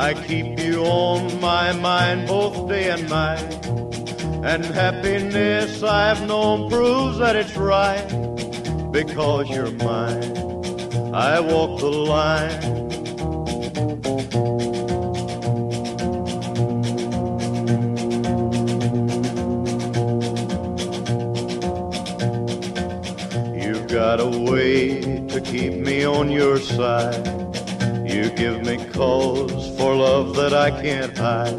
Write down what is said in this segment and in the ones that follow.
I keep you on my mind both day and night. And happiness I've known proves that it's right. Because you're mine, I walk the line. I can't hide.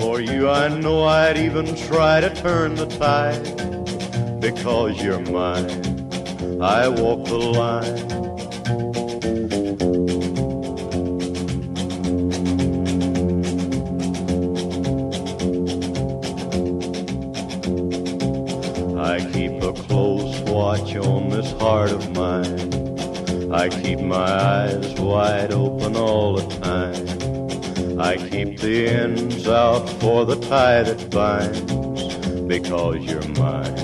For you, I know I'd even try to turn the tide. Because you're mine, I walk the line. I keep a close watch on this heart of mine. I keep my eyes wide open all the time. I keep the ends out for the tie that binds because you're mine.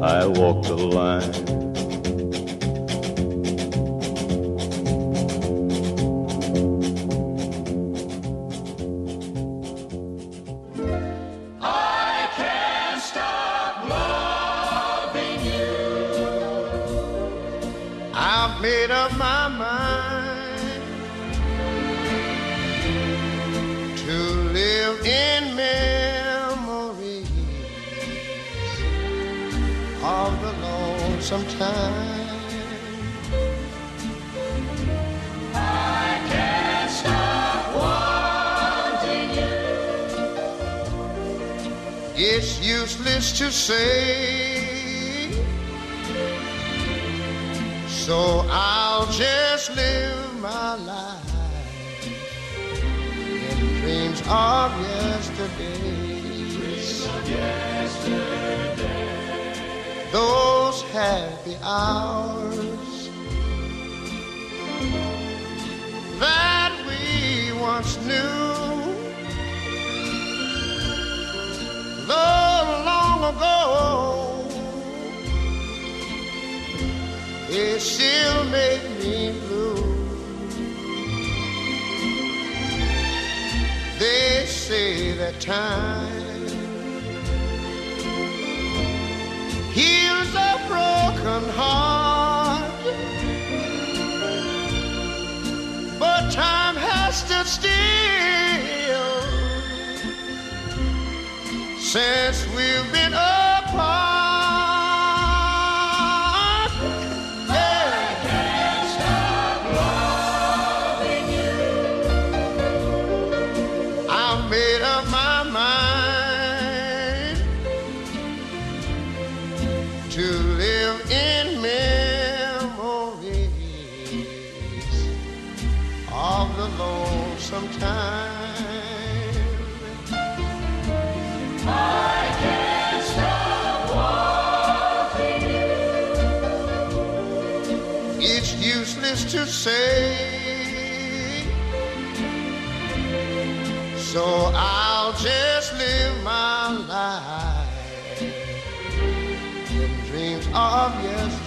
I walk the line time has stood still since we've been.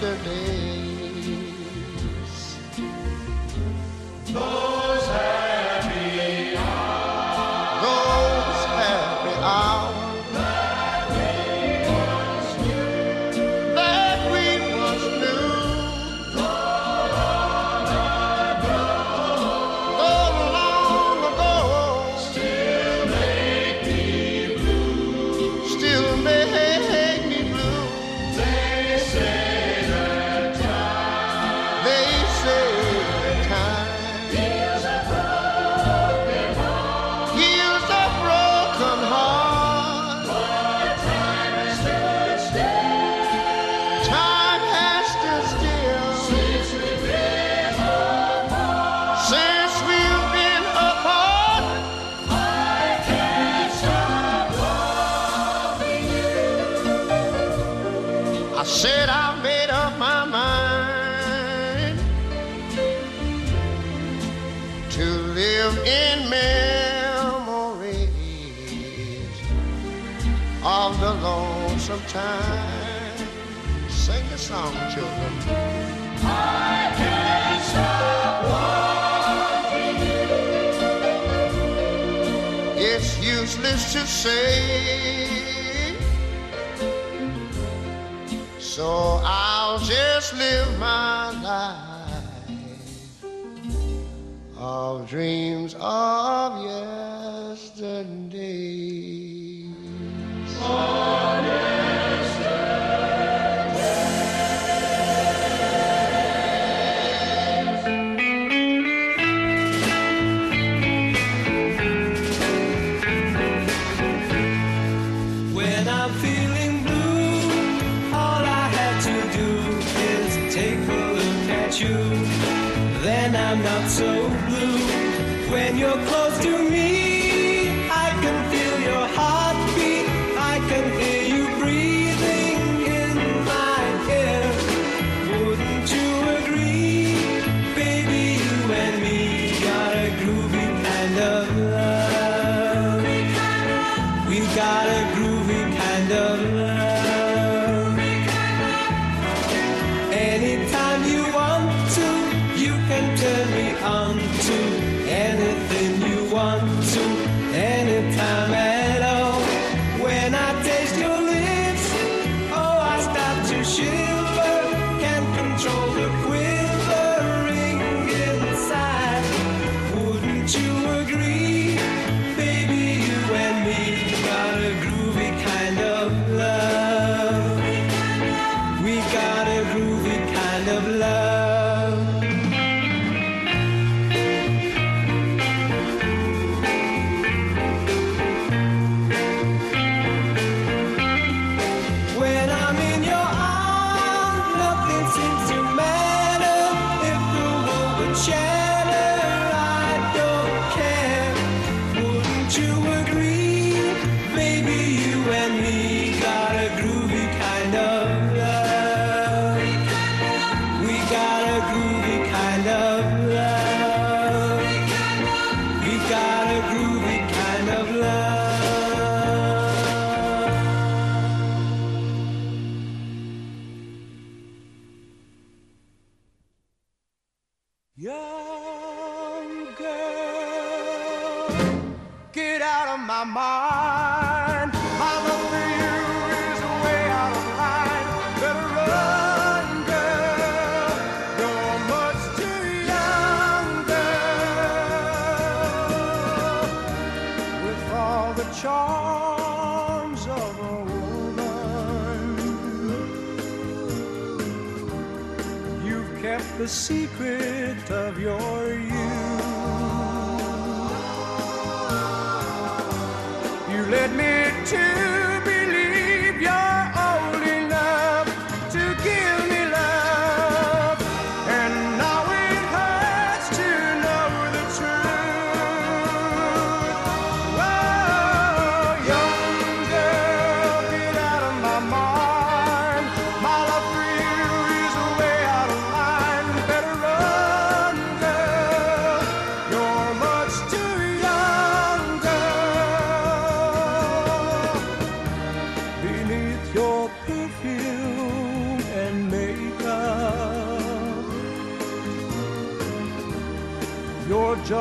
yesterday. said I made up my mind to live in memories of the lonesome time. Sing a song, children. I can't stop walking. It's useless to say. So I'll just live my life of dreams of yesterday. Oh, one. led me to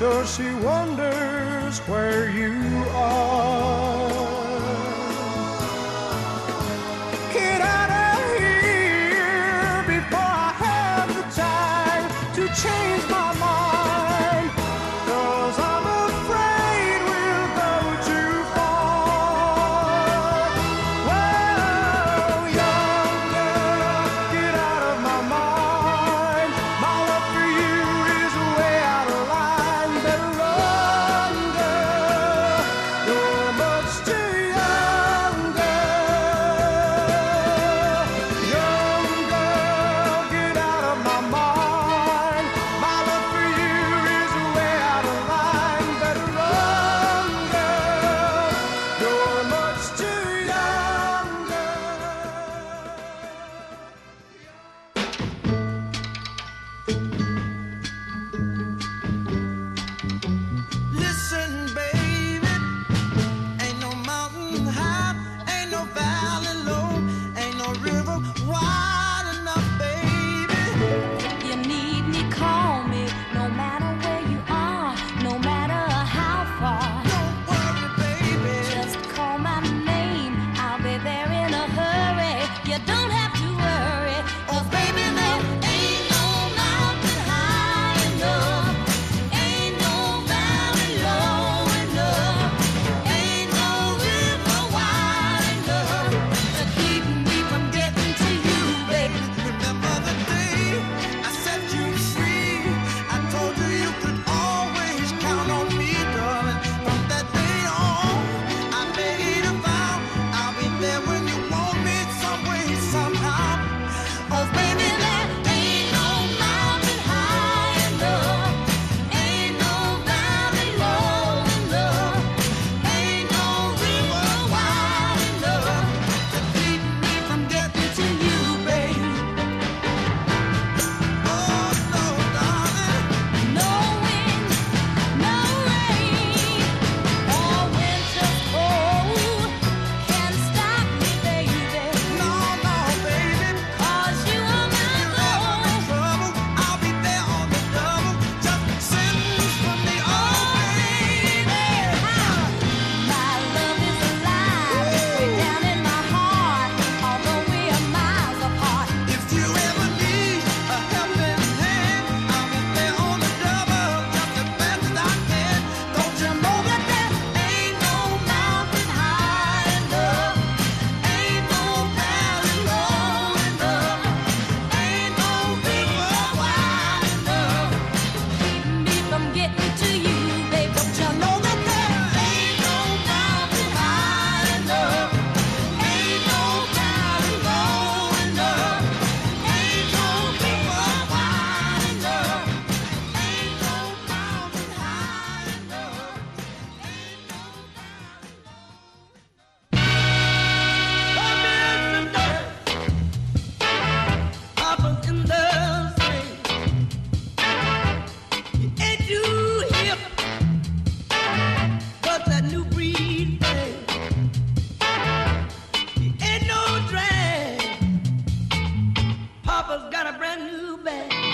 sure she papa's got a brand new bag.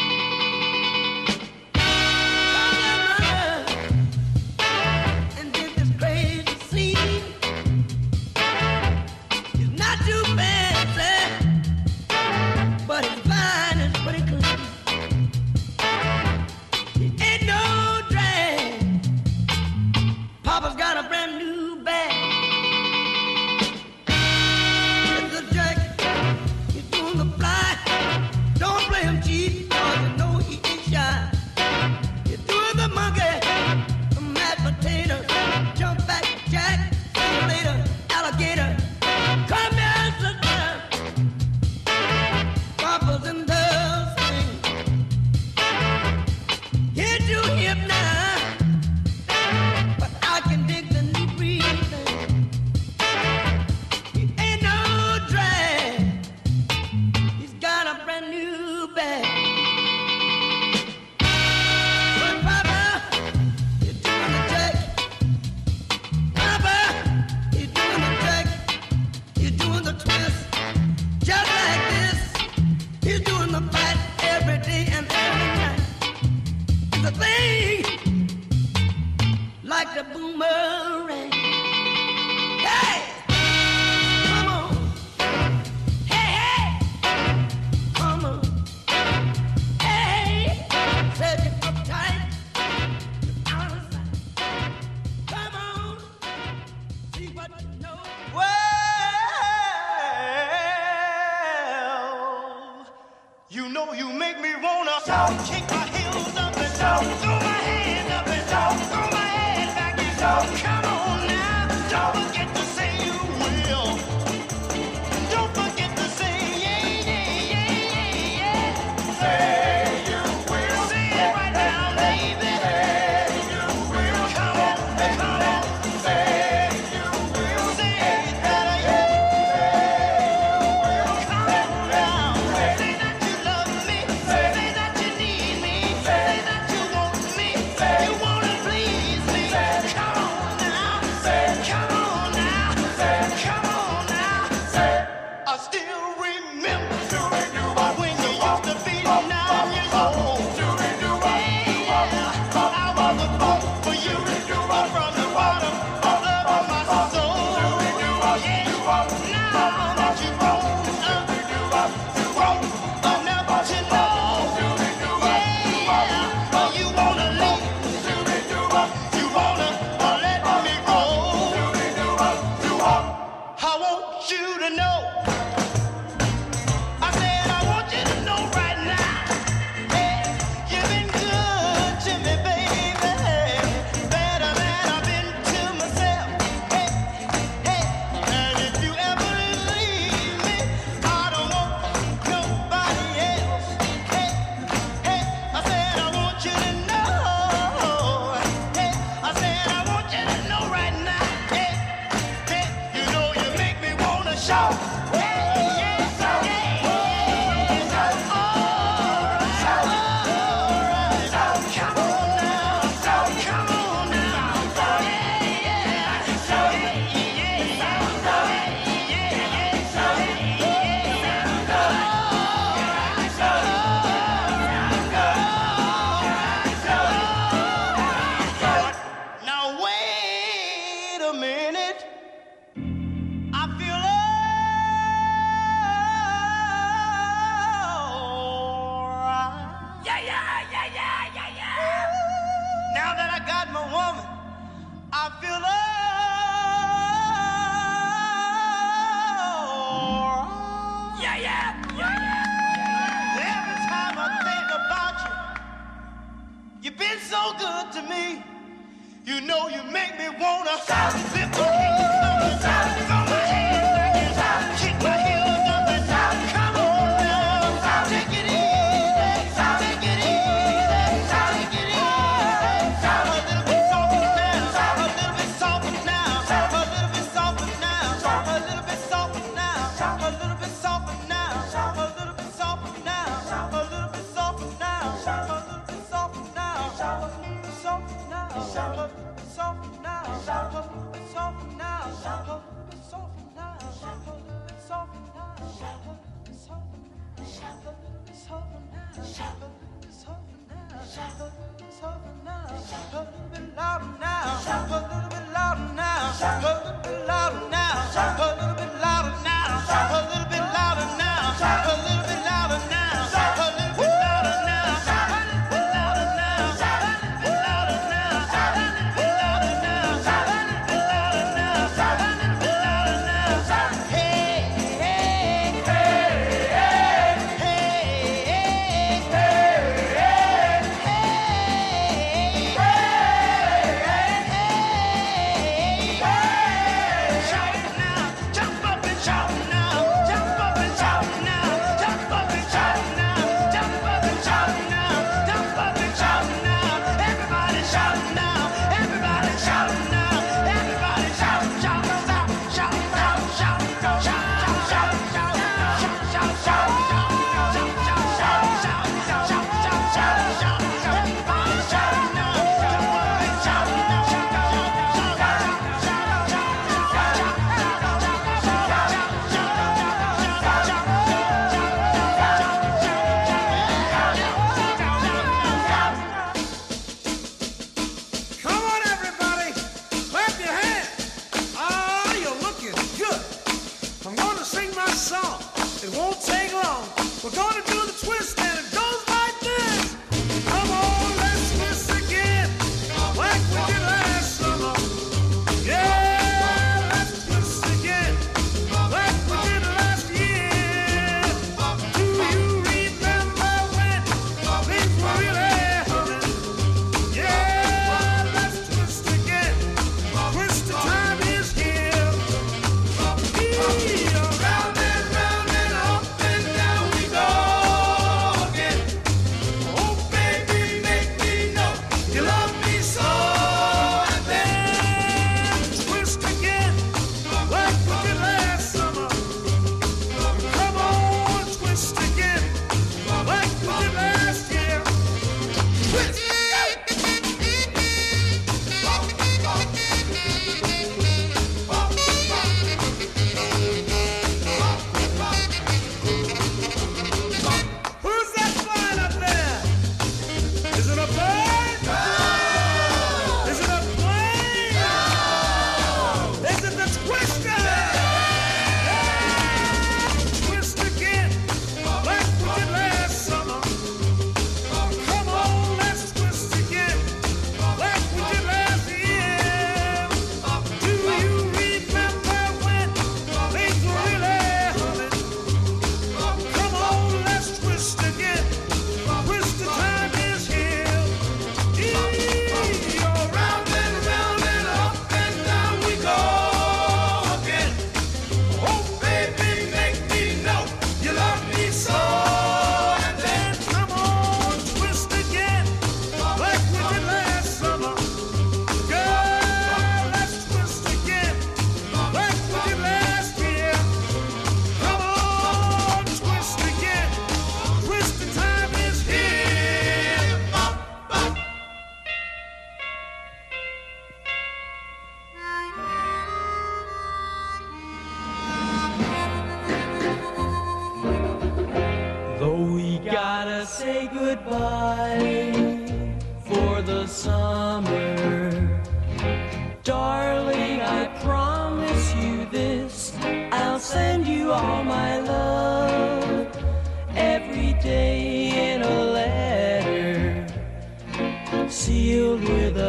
Shout, kick my heels up and down.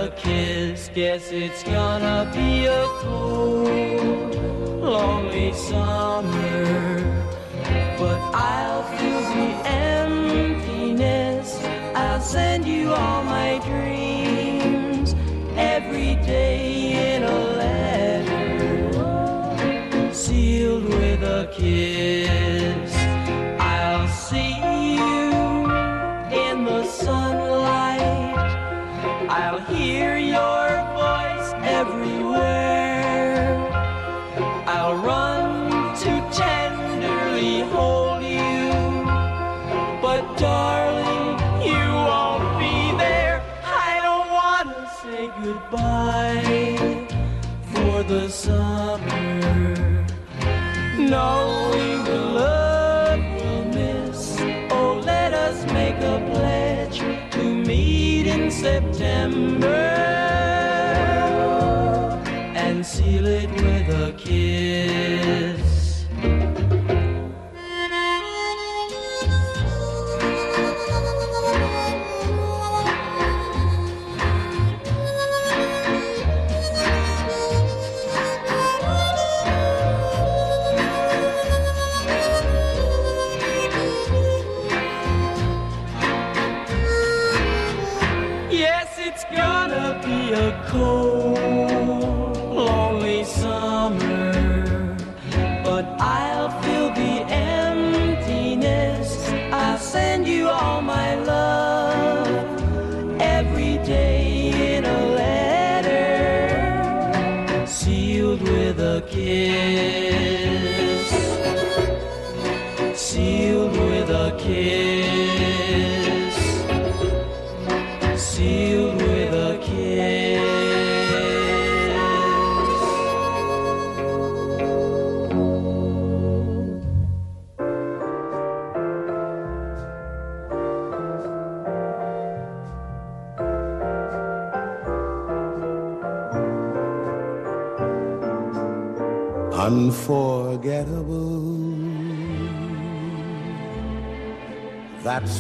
A kiss. Guess it's gonna be a cold, lonely summer. But I'll feel the emptiness. I'll send you all my dreams every day in a letter, sealed with a kiss.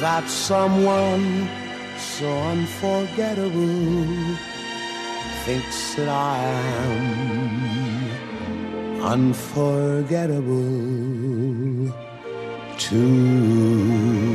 that someone so unforgettable thinks that I am unforgettable too.